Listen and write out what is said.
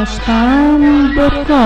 ashkan.com